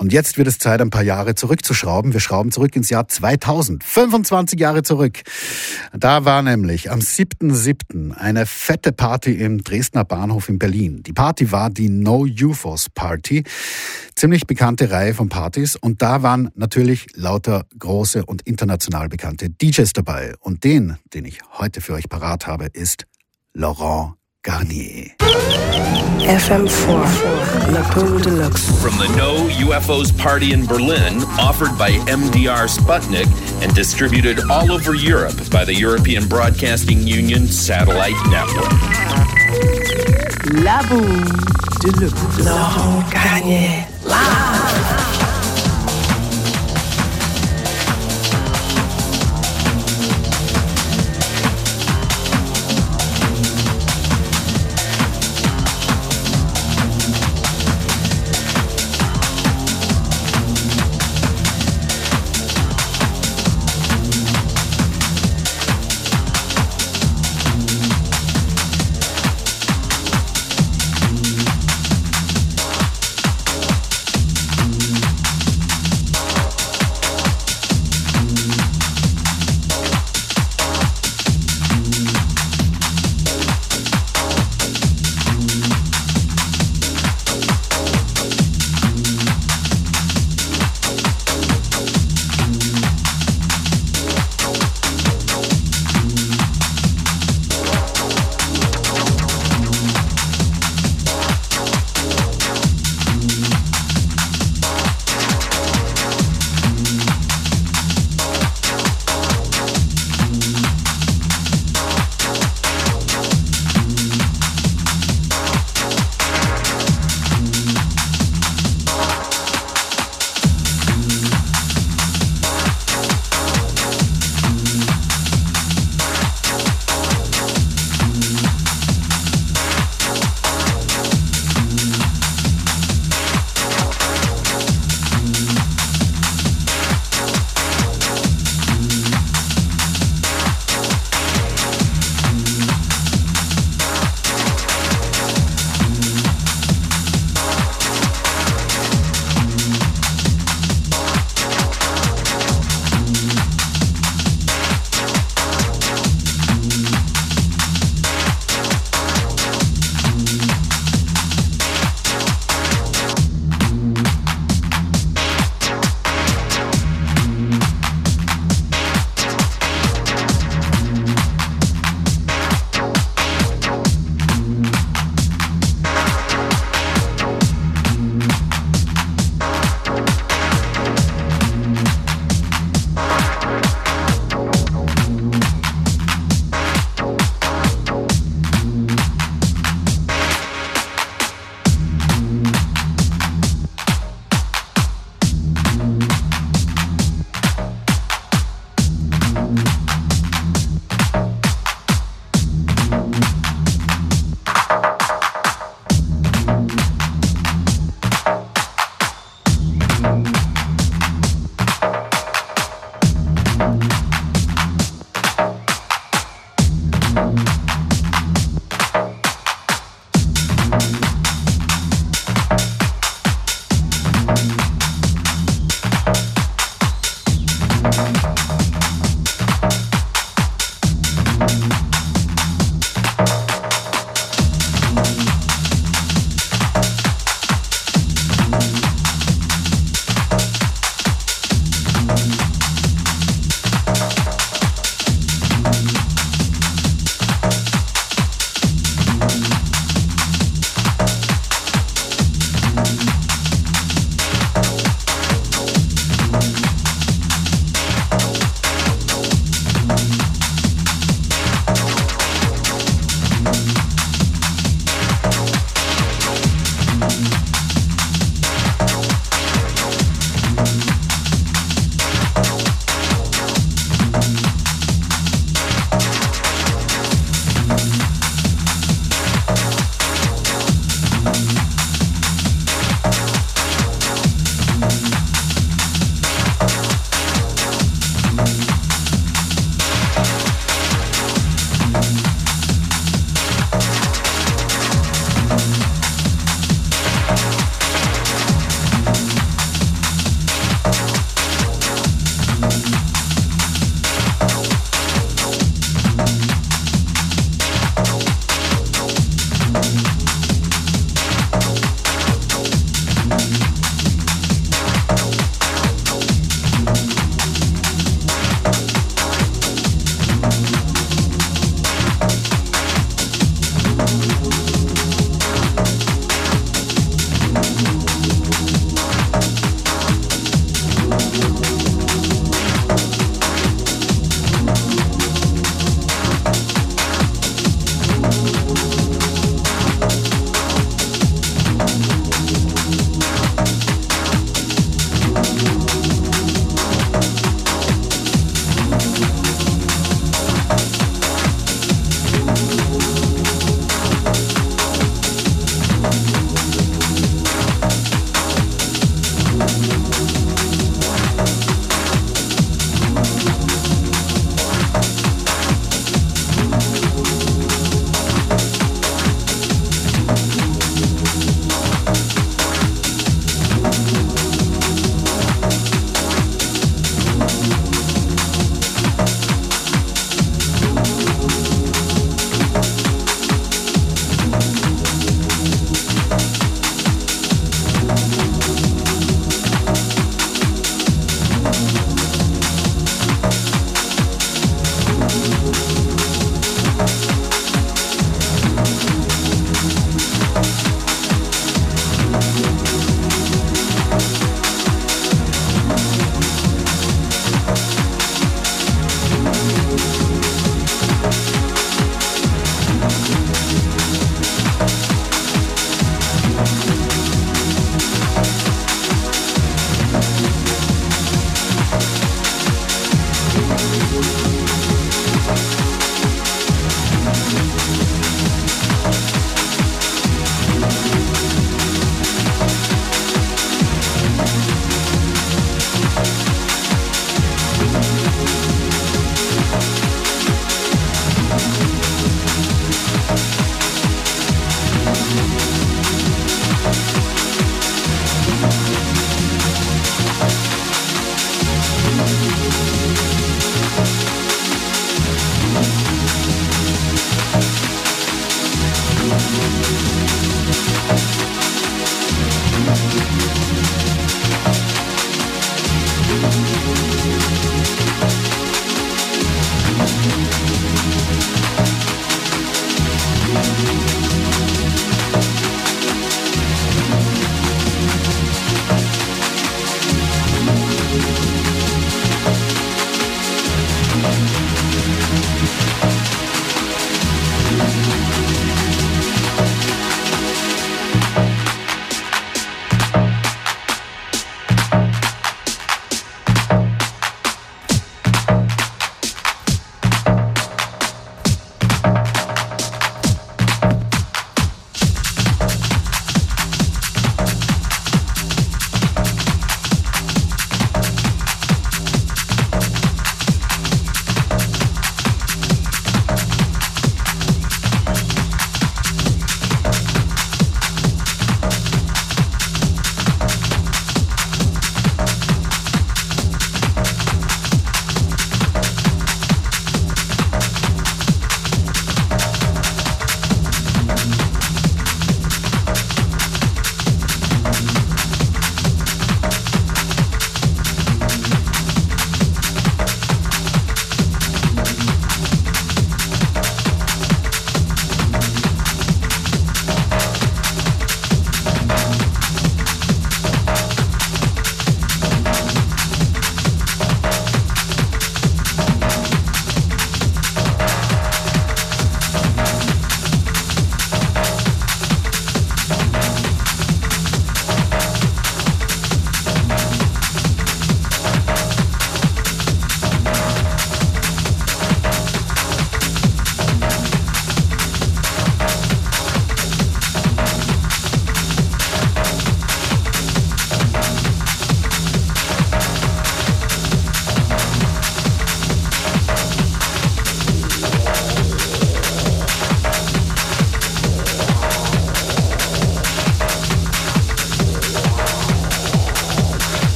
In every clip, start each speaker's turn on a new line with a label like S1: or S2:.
S1: Und jetzt wird es Zeit, ein paar Jahre zurückzuschrauben. Wir schrauben zurück ins Jahr 2000, 25 Jahre zurück. Da war nämlich am 7.7. eine fette Party im Dresdner Bahnhof in Berlin. Die Party war die No UFOs Party. Ziemlich bekannte Reihe von Partys. Und da waren natürlich lauter große und international bekannte DJs dabei. Und den, den ich heute für euch parat habe, ist Laurent Garnier.
S2: FM4, La Boum Deluxe.
S3: From the No UFOs party in Berlin, offered by MDR Sputnik and distributed all over Europe by the European Broadcasting Union Satellite Network.
S2: La Boum Deluxe. Laurent Garnier. Live.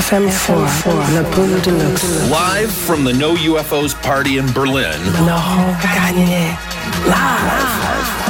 S2: FM4, La Boum de Luxe.
S3: Live from the No UFOs party in Berlin.
S2: Laurent Garnier, live.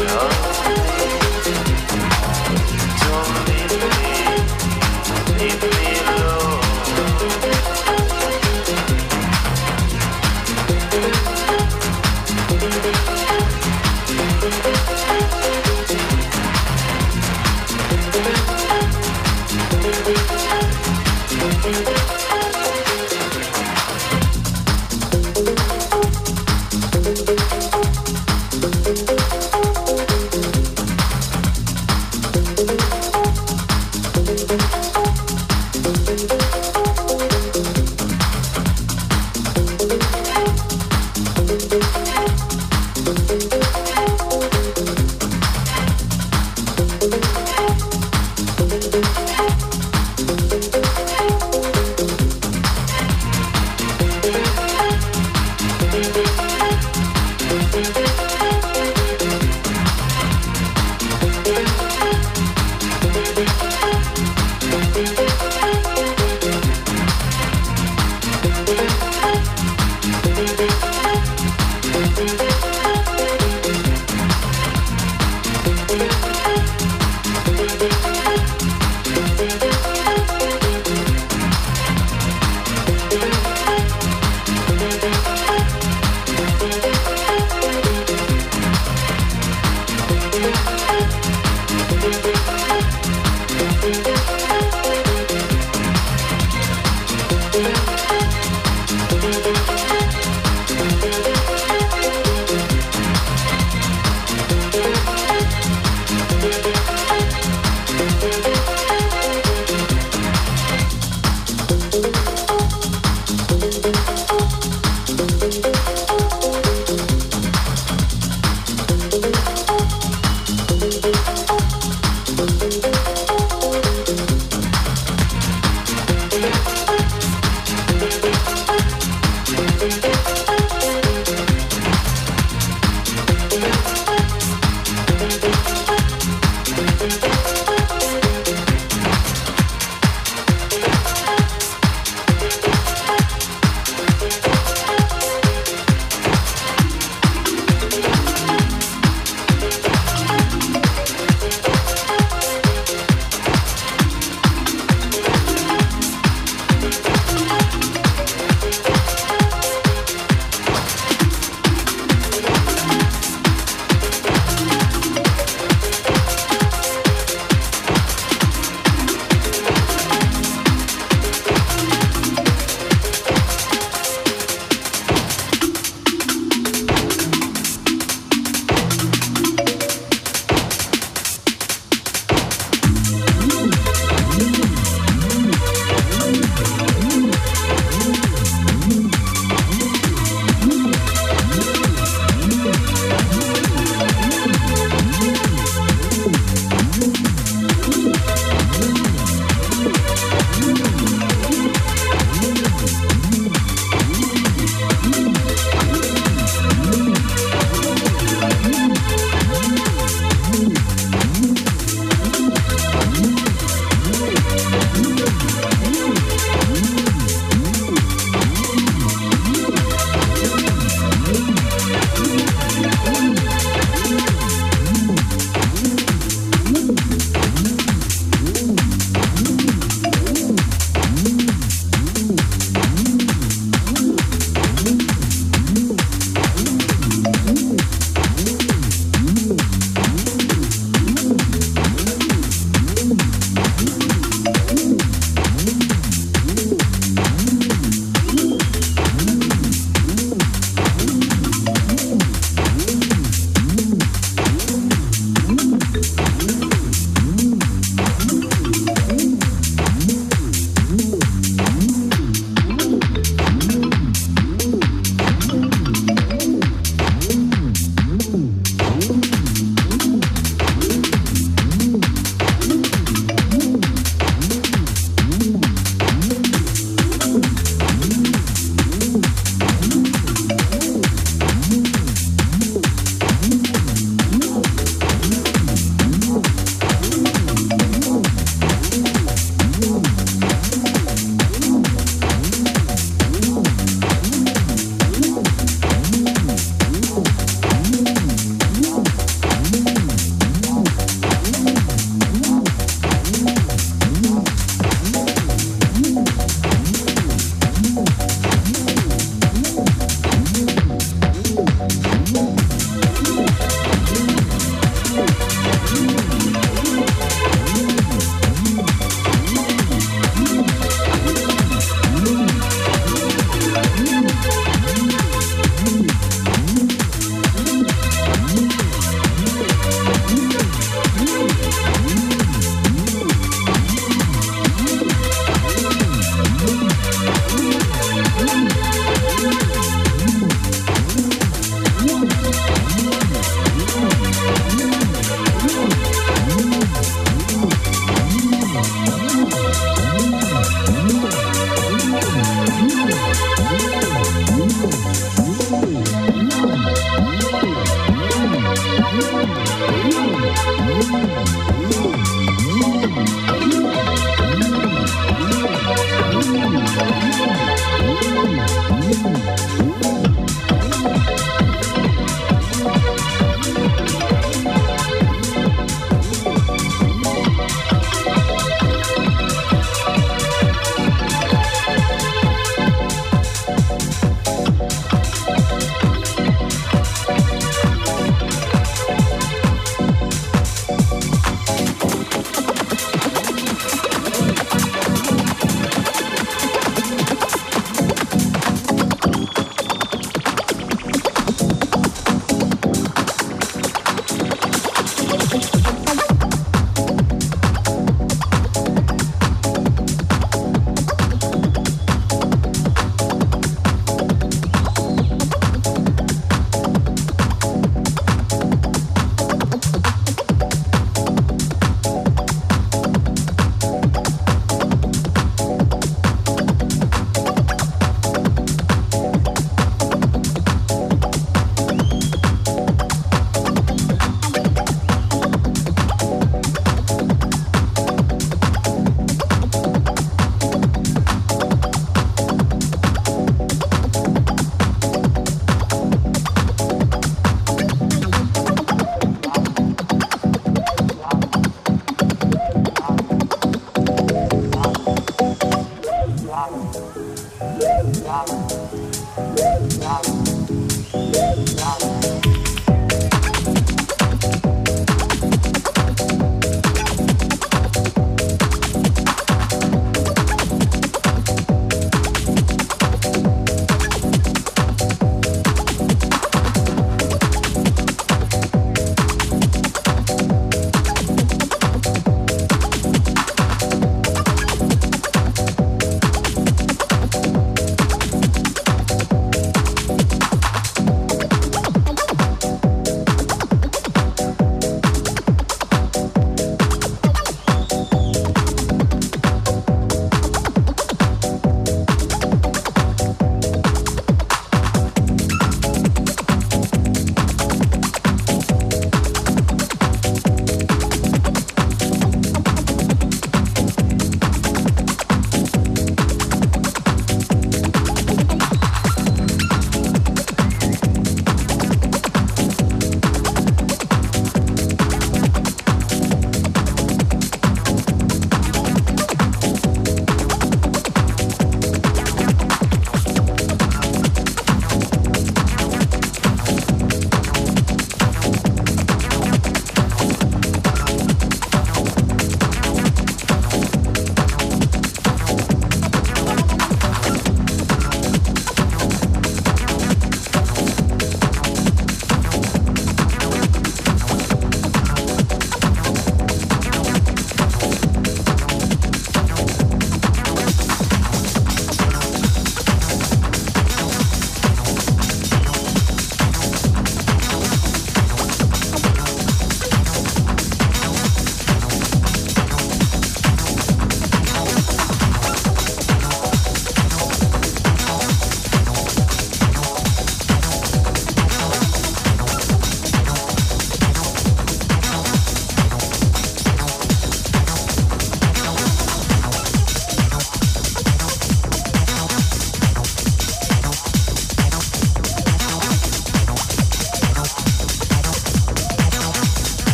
S4: Yeah.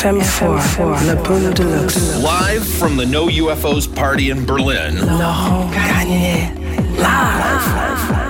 S5: FM4, La Boum Deluxe.
S3: Live from the No UFOs party in Berlin.
S5: Laurent Garnier, live.